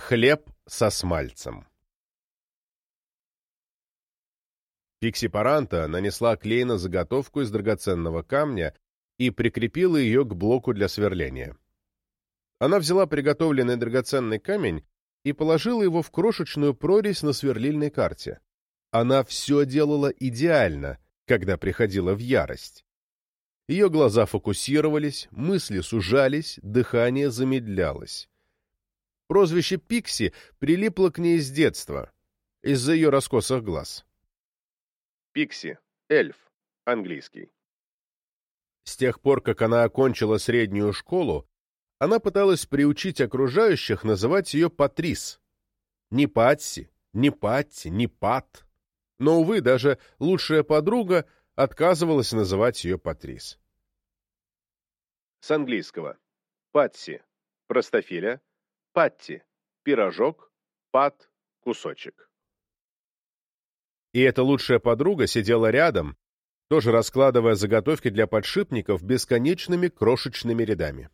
Хлеб со смальцем Пикси Паранта нанесла клей на заготовку из драгоценного камня и прикрепила ее к блоку для сверления. Она взяла приготовленный драгоценный камень и положила его в крошечную прорезь на сверлильной карте. Она все делала идеально, когда приходила в ярость. Ее глаза фокусировались, мысли сужались, дыхание замедлялось. Прозвище Пикси прилипло к ней с детства, из-за ее раскосых глаз. Пикси, эльф, английский. С тех пор, как она окончила среднюю школу, она пыталась приучить окружающих называть ее Патрис. Не Патси, не Патти, не Пат. Но, увы, даже лучшая подруга отказывалась называть ее Патрис. С английского. Патси. Простофиля. Патти. Пирожок. Пат. Кусочек. И эта лучшая подруга сидела рядом, тоже раскладывая заготовки для подшипников бесконечными крошечными рядами.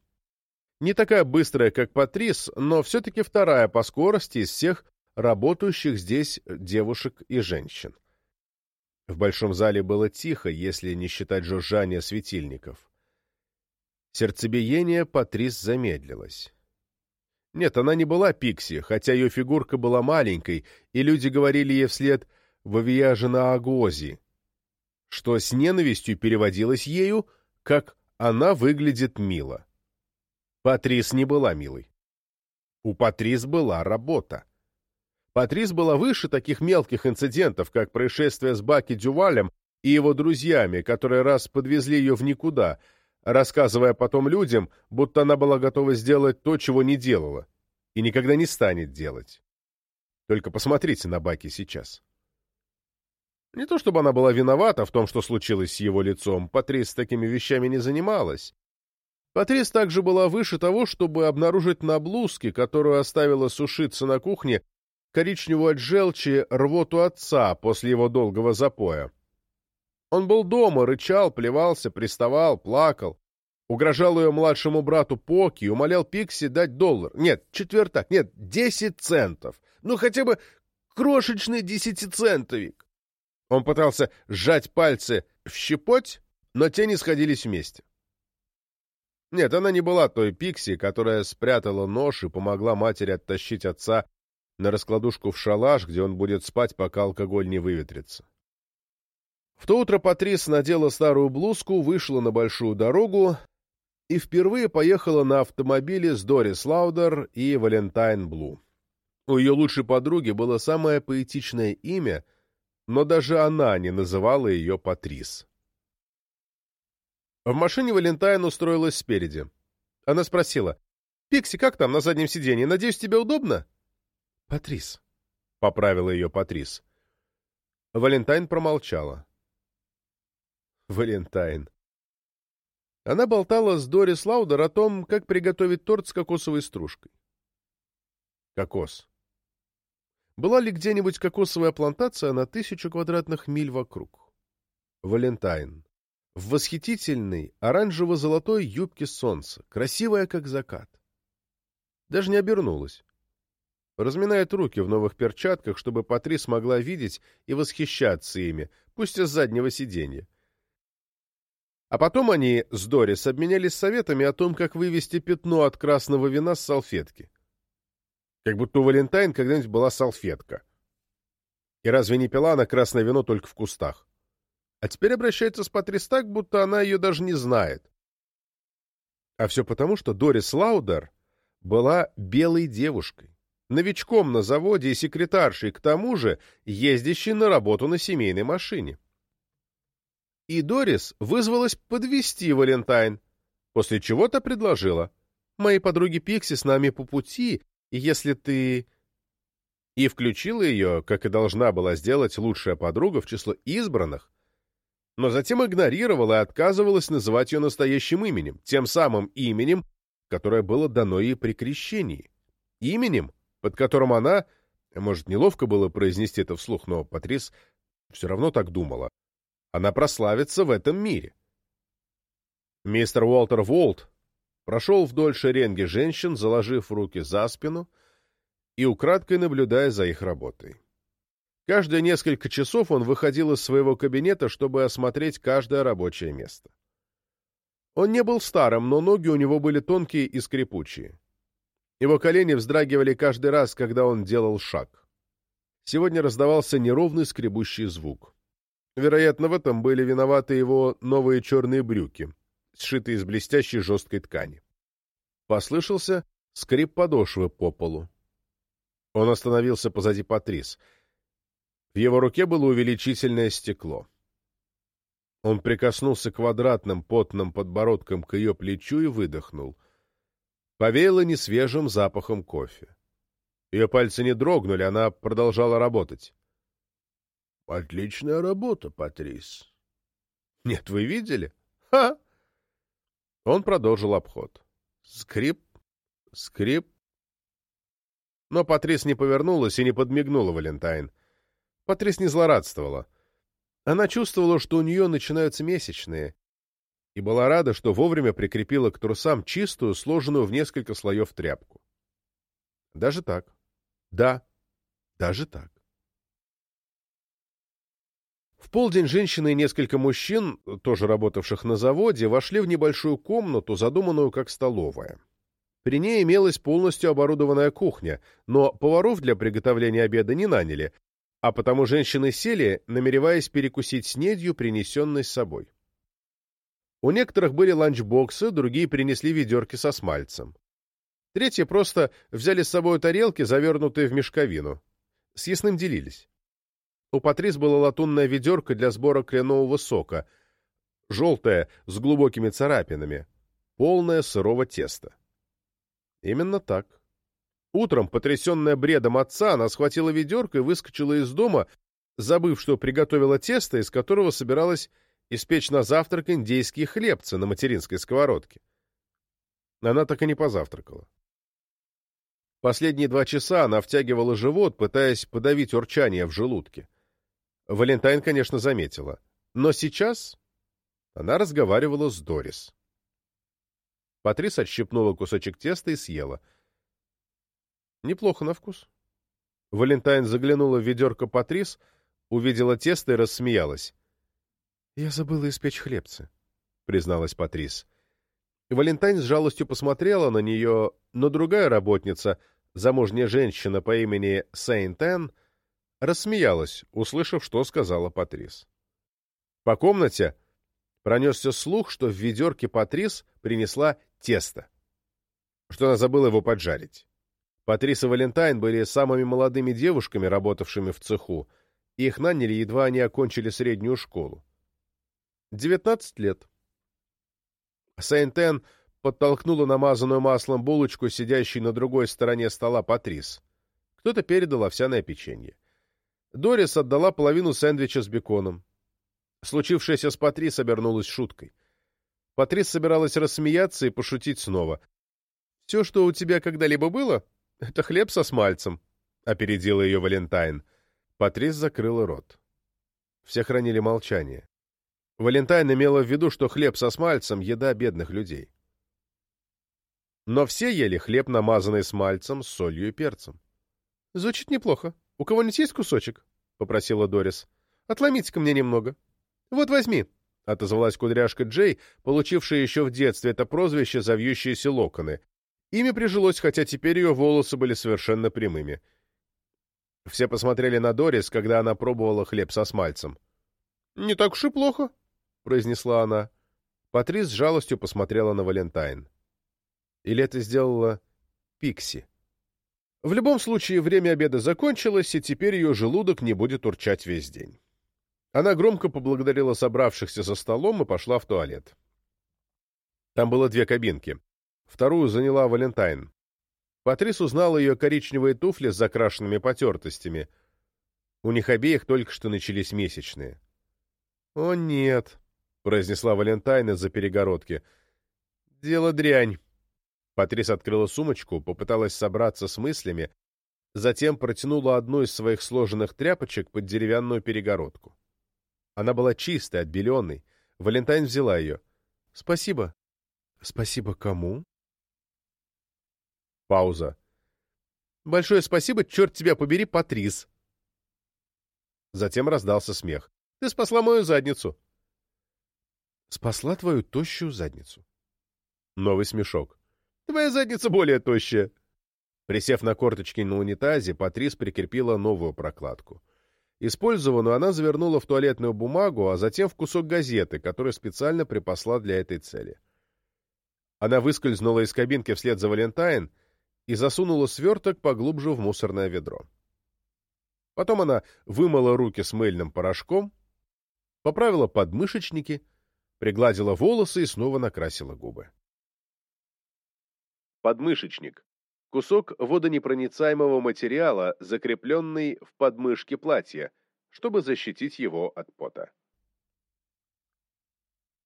Не такая быстрая, как Патрис, но все-таки вторая по скорости из всех работающих здесь девушек и женщин. В большом зале было тихо, если не считать жужжания светильников. Сердцебиение Патрис замедлилось. Нет, она не была Пикси, хотя ее фигурка была маленькой, и люди говорили ей вслед «Вавияжа на Агози», что с ненавистью переводилось ею, как «она выглядит мило». Патрис не была милой. У Патрис была работа. Патрис была выше таких мелких инцидентов, как происшествие с Баки Дювалем и его друзьями, которые раз подвезли ее в никуда, рассказывая потом людям, будто она была готова сделать то, чего не делала, и никогда не станет делать. Только посмотрите на Баки сейчас. Не то чтобы она была виновата в том, что случилось с его лицом, Патрис такими вещами не занималась. Патрис также была выше того, чтобы обнаружить на блузке, которую оставила сушиться на кухне, коричневую от желчи рвоту отца после его долгого запоя. Он был дома, рычал, плевался, приставал, плакал, угрожал ее младшему брату Поки и умолял Пикси дать доллар. Нет, четвертак, нет, десять центов. Ну, хотя бы крошечный десятицентовик. Он пытался сжать пальцы в щепоть, но те не сходились вместе. Нет, она не была той Пикси, которая спрятала нож и помогла матери оттащить отца на раскладушку в шалаш, где он будет спать, пока алкоголь не выветрится. В то утро Патрис надела старую блузку, вышла на большую дорогу и впервые поехала на автомобиле с Дорис Лаудер и Валентайн Блу. У ее лучшей подруги было самое поэтичное имя, но даже она не называла ее Патрис. В машине Валентайн устроилась спереди. Она спросила, «Пикси, как там на заднем сиденье? Надеюсь, тебе удобно?» «Патрис», — поправила ее Патрис. Валентайн промолчала. Валентайн. Она болтала с Дорис Лаудер о том, как приготовить торт с кокосовой стружкой. Кокос. Была ли где-нибудь кокосовая плантация на тысячу квадратных миль вокруг? Валентайн. В восхитительной оранжево-золотой юбке солнца, красивая, как закат. Даже не обернулась разминает руки в новых перчатках, чтобы Патри смогла видеть и восхищаться ими, пусть из заднего сиденья. А потом они с Дорис обменялись советами о том, как вывести пятно от красного вина с салфетки. Как будто у Валентайн когда-нибудь была салфетка. И разве не пила она красное вино только в кустах? А теперь обращается с Патрис так, будто она ее даже не знает. А все потому, что Дорис Лаудер была белой девушкой новичком на заводе и секретаршей, к тому же ездящей на работу на семейной машине. И Дорис вызвалась подвести Валентайн, после чего-то предложила. «Мои подруги Пикси с нами по пути, и если ты...» И включила ее, как и должна была сделать лучшая подруга, в число избранных, но затем игнорировала и отказывалась называть ее настоящим именем, тем самым именем, которое было дано ей при крещении. Именем, под которым она, может, неловко было произнести это вслух, но Патрис все равно так думала, она прославится в этом мире. Мистер Уолтер Волт прошел вдоль шеренги женщин, заложив руки за спину, и украдкой наблюдая за их работой. Каждые несколько часов он выходил из своего кабинета, чтобы осмотреть каждое рабочее место. Он не был старым, но ноги у него были тонкие и скрипучие. Его колени вздрагивали каждый раз, когда он делал шаг. Сегодня раздавался неровный скребущий звук. Вероятно, в этом были виноваты его новые черные брюки, сшитые из блестящей жесткой ткани. Послышался скрип подошвы по полу. Он остановился позади Патрис. В его руке было увеличительное стекло. Он прикоснулся квадратным потным подбородком к ее плечу и выдохнул. Повеяло несвежим запахом кофе. Ее пальцы не дрогнули, она продолжала работать. — Отличная работа, Патрис. — Нет, вы видели? Ха! Он продолжил обход. Скрип, скрип. Но Патрис не повернулась и не подмигнула Валентайн. Патрис не злорадствовала. Она чувствовала, что у нее начинаются месячные, и была рада, что вовремя прикрепила к трусам чистую, сложенную в несколько слоев тряпку. Даже так. Да, даже так. В полдень женщины и несколько мужчин, тоже работавших на заводе, вошли в небольшую комнату, задуманную как столовая. При ней имелась полностью оборудованная кухня, но поваров для приготовления обеда не наняли, а потому женщины сели, намереваясь перекусить снедью, принесенной с собой. У некоторых были ланчбоксы, другие принесли ведерки со смальцем. Третьи просто взяли с собой тарелки, завернутые в мешковину. С ясным делились. У Патрис была латунная ведерко для сбора кленового сока, желтая, с глубокими царапинами, полное сырого теста. Именно так. Утром, потрясенная бредом отца, она схватила ведерко и выскочила из дома, забыв, что приготовила тесто, из которого собиралась испечь на завтрак индейские хлебцы на материнской сковородке. Она так и не позавтракала. Последние два часа она втягивала живот, пытаясь подавить урчание в желудке. Валентайн, конечно, заметила. Но сейчас она разговаривала с Дорис. Патрис отщипнула кусочек теста и съела. Неплохо на вкус. Валентайн заглянула в ведерко Патрис, увидела тесто и рассмеялась. — Я забыла испечь хлебцы, — призналась Патрис. Валентайн с жалостью посмотрела на нее, но другая работница, замужняя женщина по имени Сейнт-Энн, рассмеялась, услышав, что сказала Патрис. По комнате пронесся слух, что в ведерке Патрис принесла тесто, что она забыла его поджарить. Патрис и Валентайн были самыми молодыми девушками, работавшими в цеху, и их наняли, едва они окончили среднюю школу. Девятнадцать лет. Сейнтен подтолкнула намазанную маслом булочку, сидящей на другой стороне стола Патрис. Кто-то передал овсяное печенье. Дорис отдала половину сэндвича с беконом. Случившееся с Патрис обернулось шуткой. Патрис собиралась рассмеяться и пошутить снова. «Все, что у тебя когда-либо было, — это хлеб со смальцем», — опередила ее Валентайн. Патрис закрыла рот. Все хранили молчание. Валентайн имела в виду, что хлеб со смальцем — еда бедных людей. Но все ели хлеб, намазанный смальцем, солью и перцем. «Звучит неплохо», «У кого-нибудь есть кусочек?» — попросила Дорис. «Отломите-ка мне немного». «Вот возьми», — отозвалась кудряшка Джей, получившая еще в детстве это прозвище за локоны. Имя прижилось, хотя теперь ее волосы были совершенно прямыми. Все посмотрели на Дорис, когда она пробовала хлеб со смальцем. «Не так уж и плохо», — произнесла она. Патрис с жалостью посмотрела на Валентайн. Или это сделала Пикси? В любом случае, время обеда закончилось, и теперь ее желудок не будет урчать весь день. Она громко поблагодарила собравшихся за столом и пошла в туалет. Там было две кабинки. Вторую заняла Валентайн. Патрис узнала ее коричневые туфли с закрашенными потертостями. У них обеих только что начались месячные. «О, нет», — произнесла Валентайн из-за перегородки. «Дело дрянь. Патрис открыла сумочку, попыталась собраться с мыслями, затем протянула одну из своих сложенных тряпочек под деревянную перегородку. Она была чистой, отбеленной. Валентайн взяла ее. — Спасибо. — Спасибо кому? Пауза. Большое спасибо, черт тебя побери, Патрис. Затем раздался смех. Ты спасла мою задницу. Спасла твою тощую задницу. Новый смешок. Твоя задница более тощая. Присев на корточки на унитазе, Патрис прикрепила новую прокладку. Использованную она завернула в туалетную бумагу, а затем в кусок газеты, который специально припасла для этой цели. Она выскользнула из кабинки вслед за Валентайн и засунула сверток поглубже в мусорное ведро. Потом она вымыла руки с мыльным порошком, поправила подмышечники, пригладила волосы и снова накрасила губы. Подмышечник. Кусок водонепроницаемого материала, закрепленный в подмышке платья, чтобы защитить его от пота.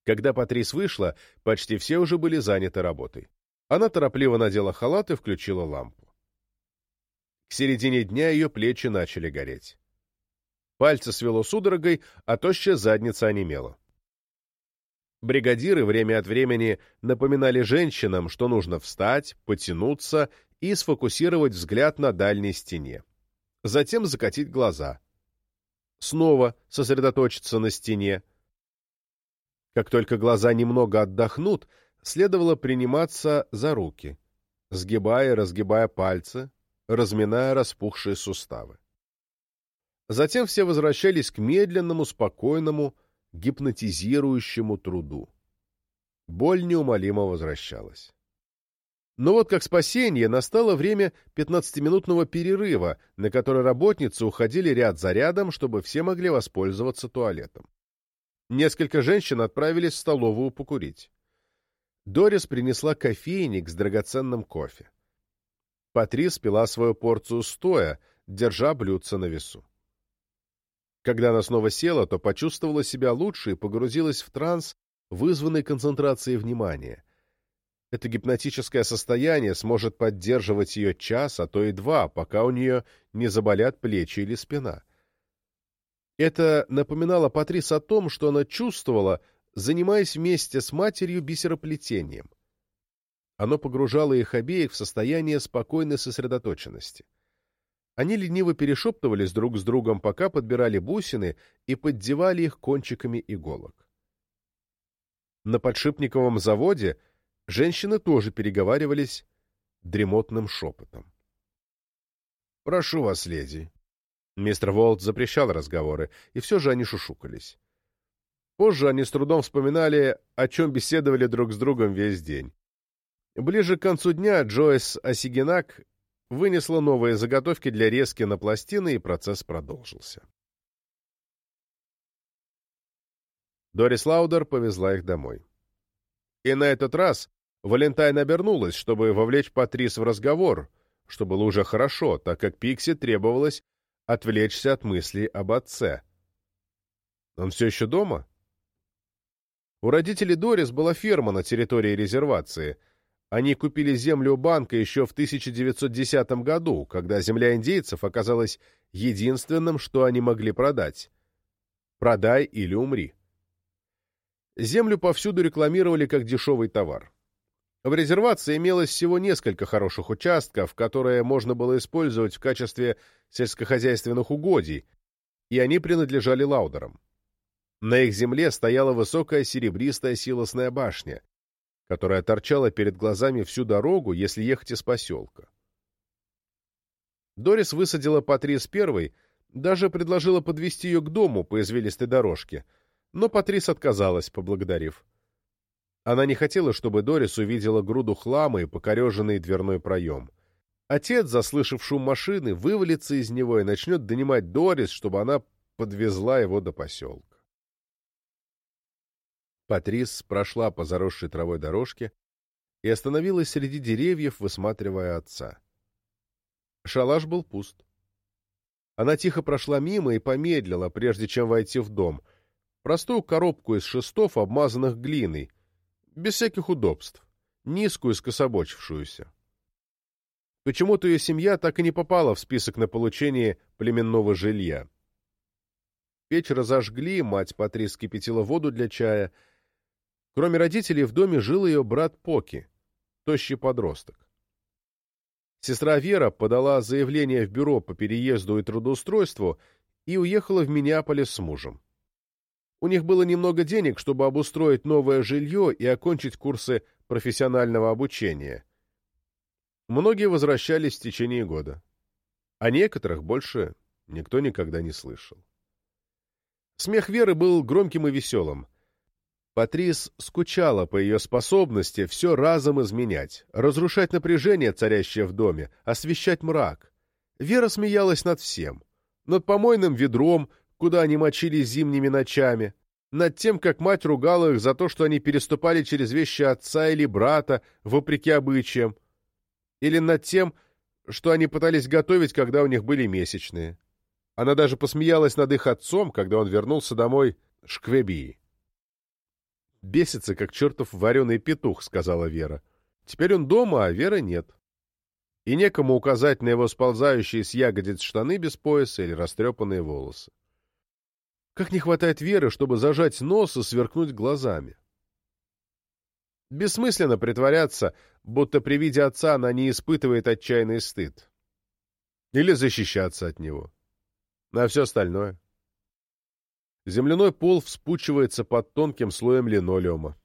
Когда Патрис вышла, почти все уже были заняты работой. Она торопливо надела халат и включила лампу. К середине дня ее плечи начали гореть. Пальцы свело судорогой, а тощая задница онемела. Бригадиры время от времени напоминали женщинам, что нужно встать, потянуться и сфокусировать взгляд на дальней стене. Затем закатить глаза. Снова сосредоточиться на стене, как только глаза немного отдохнут, следовало приниматься за руки, сгибая и разгибая пальцы, разминая распухшие суставы. Затем все возвращались к медленному, спокойному, гипнотизирующему труду. Боль неумолимо возвращалась. Но вот как спасение настало время 15-минутного перерыва, на который работницы уходили ряд за рядом, чтобы все могли воспользоваться туалетом. Несколько женщин отправились в столовую покурить. Дорис принесла кофейник с драгоценным кофе. Патрис пила свою порцию стоя, держа блюдце на весу. Когда она снова села, то почувствовала себя лучше и погрузилась в транс, вызванный концентрацией внимания. Это гипнотическое состояние сможет поддерживать ее час, а то и два, пока у нее не заболят плечи или спина. Это напоминало Патрис о том, что она чувствовала, занимаясь вместе с матерью бисероплетением. Оно погружало их обеих в состояние спокойной сосредоточенности. Они лениво перешептывались друг с другом, пока подбирали бусины и поддевали их кончиками иголок. На подшипниковом заводе женщины тоже переговаривались дремотным шепотом. «Прошу вас, леди, Мистер Волт запрещал разговоры, и все же они шушукались. Позже они с трудом вспоминали, о чем беседовали друг с другом весь день. Ближе к концу дня Джойс Осигенак вынесла новые заготовки для резки на пластины, и процесс продолжился. Дорис Лаудер повезла их домой. И на этот раз Валентайн обернулась, чтобы вовлечь Патрис в разговор, что было уже хорошо, так как Пикси требовалось отвлечься от мыслей об отце. Он все еще дома? У родителей Дорис была ферма на территории резервации. Они купили землю банка еще в 1910 году, когда земля индейцев оказалась единственным, что они могли продать. Продай или умри. Землю повсюду рекламировали как дешевый товар. В резервации имелось всего несколько хороших участков, которые можно было использовать в качестве сельскохозяйственных угодий, и они принадлежали Лаудерам. На их земле стояла высокая серебристая силосная башня, которая торчала перед глазами всю дорогу, если ехать из поселка. Дорис высадила Патрис первой, даже предложила подвести ее к дому по извилистой дорожке, но Патрис отказалась, поблагодарив. Она не хотела, чтобы Дорис увидела груду хлама и покореженный дверной проем. Отец, заслышав шум машины, вывалится из него и начнет донимать Дорис, чтобы она подвезла его до поселка. Патрис прошла по заросшей травой дорожке и остановилась среди деревьев, высматривая отца. Шалаш был пуст. Она тихо прошла мимо и помедлила, прежде чем войти в дом. Простую коробку из шестов, обмазанных глиной — без всяких удобств, низкую, скособочившуюся. Почему-то ее семья так и не попала в список на получение племенного жилья. Печь разожгли, мать Патрис кипятила воду для чая. Кроме родителей в доме жил ее брат Поки, тощий подросток. Сестра Вера подала заявление в бюро по переезду и трудоустройству и уехала в Миннеаполис с мужем. У них было немного денег, чтобы обустроить новое жилье и окончить курсы профессионального обучения. Многие возвращались в течение года. О некоторых больше никто никогда не слышал. Смех Веры был громким и веселым. Патрис скучала по ее способности все разом изменять, разрушать напряжение, царящее в доме, освещать мрак. Вера смеялась над всем. Над помойным ведром, куда они мочились зимними ночами, над тем, как мать ругала их за то, что они переступали через вещи отца или брата, вопреки обычаям, или над тем, что они пытались готовить, когда у них были месячные. Она даже посмеялась над их отцом, когда он вернулся домой шквебии. «Бесится, как чертов вареный петух», — сказала Вера. «Теперь он дома, а Веры нет. И некому указать на его сползающие с ягодиц штаны без пояса или растрепанные волосы. Как не хватает веры, чтобы зажать нос и сверкнуть глазами. Бессмысленно притворяться, будто при виде отца она не испытывает отчаянный стыд. Или защищаться от него. На все остальное. Земляной пол вспучивается под тонким слоем линолеума.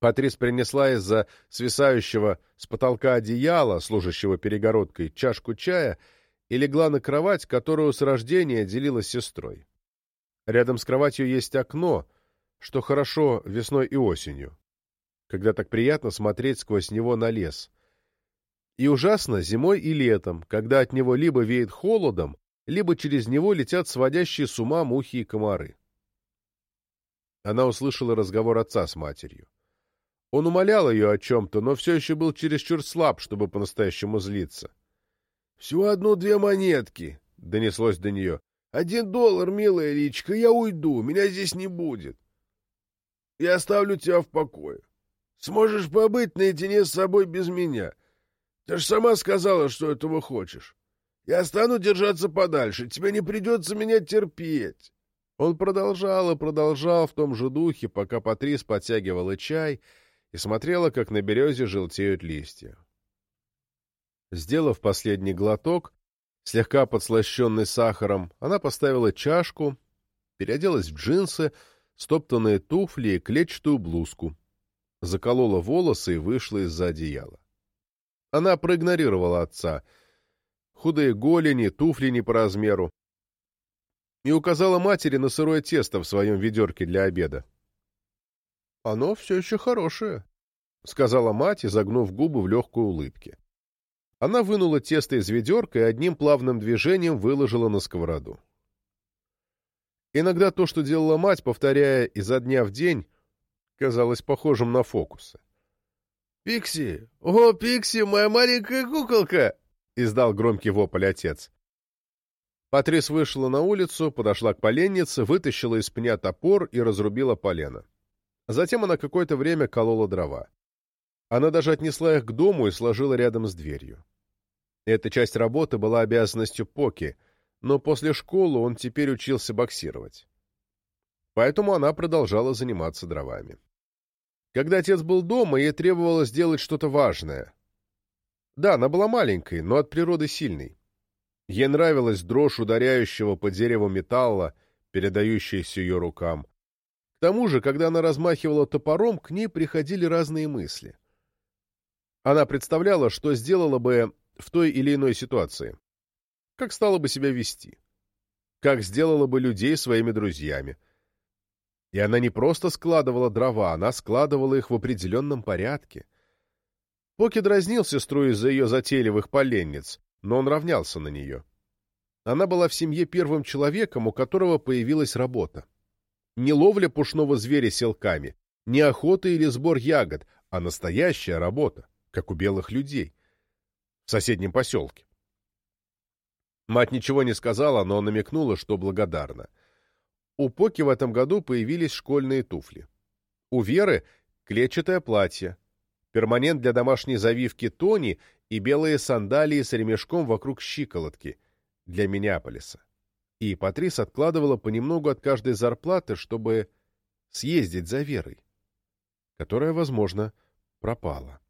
Патрис принесла из-за свисающего с потолка одеяла, служащего перегородкой, чашку чая и легла на кровать, которую с рождения делила с сестрой. Рядом с кроватью есть окно, что хорошо весной и осенью, когда так приятно смотреть сквозь него на лес. И ужасно зимой и летом, когда от него либо веет холодом, либо через него летят сводящие с ума мухи и комары. Она услышала разговор отца с матерью. Он умолял ее о чем-то, но все еще был чересчур слаб, чтобы по-настоящему злиться. — Всего одну-две монетки, — донеслось до нее. Один доллар, милая личка, я уйду, меня здесь не будет. Я оставлю тебя в покое. Сможешь побыть наедине с собой без меня. Ты же сама сказала, что этого хочешь. Я стану держаться подальше, тебе не придется меня терпеть. Он продолжал и продолжал в том же духе, пока Патрис подтягивала чай и смотрела, как на березе желтеют листья. Сделав последний глоток, Слегка подслащенный сахаром, она поставила чашку, переоделась в джинсы, стоптанные туфли и клетчатую блузку, заколола волосы и вышла из-за одеяла. Она проигнорировала отца. Худые голени, туфли не по размеру. И указала матери на сырое тесто в своем ведерке для обеда. «Оно все еще хорошее», — сказала мать, изогнув губы в легкой улыбке. Она вынула тесто из ведерка и одним плавным движением выложила на сковороду. Иногда то, что делала мать, повторяя изо дня в день, казалось похожим на фокусы. «Пикси! О, Пикси, моя маленькая куколка!» — издал громкий вопль отец. Патрис вышла на улицу, подошла к поленнице, вытащила из пня топор и разрубила полено. Затем она какое-то время колола дрова. Она даже отнесла их к дому и сложила рядом с дверью. Эта часть работы была обязанностью Поки, но после школы он теперь учился боксировать. Поэтому она продолжала заниматься дровами. Когда отец был дома, ей требовалось сделать что-то важное. Да, она была маленькой, но от природы сильной. Ей нравилась дрожь ударяющего по дереву металла, передающаяся ее рукам. К тому же, когда она размахивала топором, к ней приходили разные мысли. Она представляла, что сделала бы в той или иной ситуации. Как стала бы себя вести? Как сделала бы людей своими друзьями? И она не просто складывала дрова, она складывала их в определенном порядке. Поки дразнил сестру из-за ее затейливых поленниц, но он равнялся на нее. Она была в семье первым человеком, у которого появилась работа. Не ловля пушного зверя селками, не охота или сбор ягод, а настоящая работа, как у белых людей в соседнем поселке. Мать ничего не сказала, но намекнула, что благодарна. У Поки в этом году появились школьные туфли. У Веры — клетчатое платье, перманент для домашней завивки Тони и белые сандалии с ремешком вокруг щиколотки для Миннеаполиса. И Патрис откладывала понемногу от каждой зарплаты, чтобы съездить за Верой, которая, возможно, пропала.